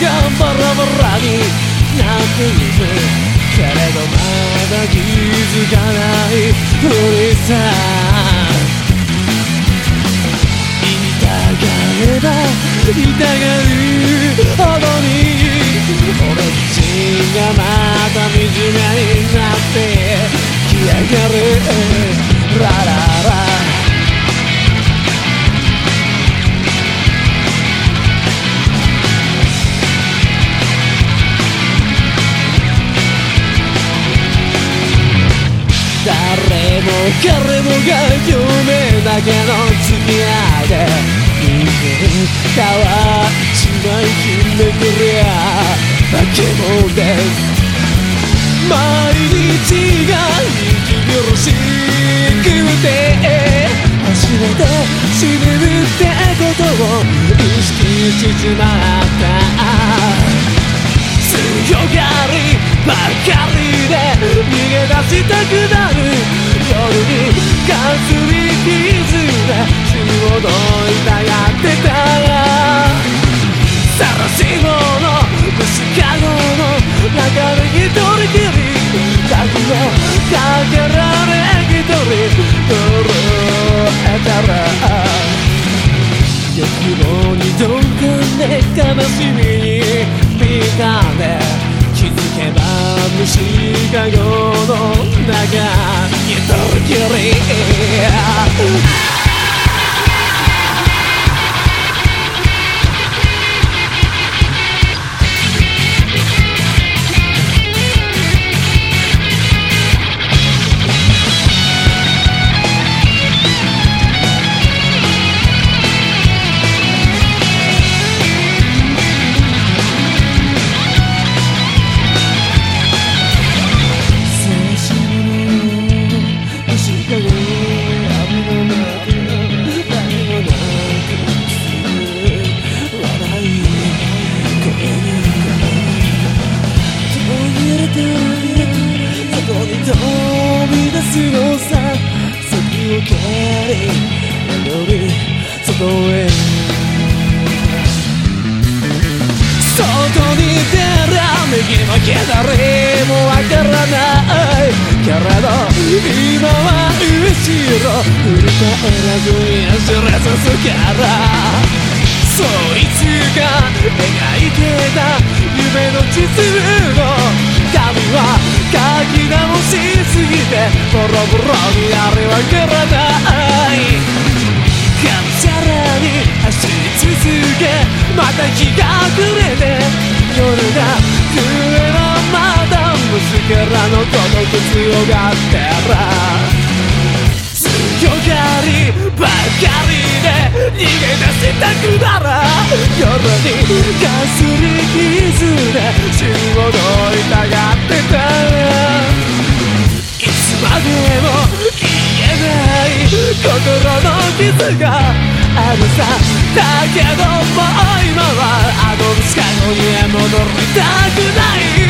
がバラバラになっていくけれどまだ気づかないふりさ痛がれば痛がるほどに俺自身がまた惨めになってきやがるラララ誰も彼もが夢だけの付き合いで人間変わっちまいひねくりゃ化け物です。毎日が息苦しくて初めて死ぬってことを意識しちまった強がりばかり。逃げ出したくなる夜にかすり傷で死ぬほど痛がってた晒し物虫かごの中で一人きり鍵をかけられ一人震えたら欲望にどんで悲しみに見たね気づけば虫か世の中一人きりりゃ右も左もわからない。けれど今は後ろ振り返らずに走れさすから。そいつが描いてた夢の地図の紙は書き直しすぎてボロボロになるわからない。がむしゃらに走り続けまた日が暮れてがってら強がりばかりで逃げ出したくなら夜にかすり傷で死ぬほど痛がってた。いつまでも言えない心の傷がある。さだけどもう今はあの虫かごに戻りたくない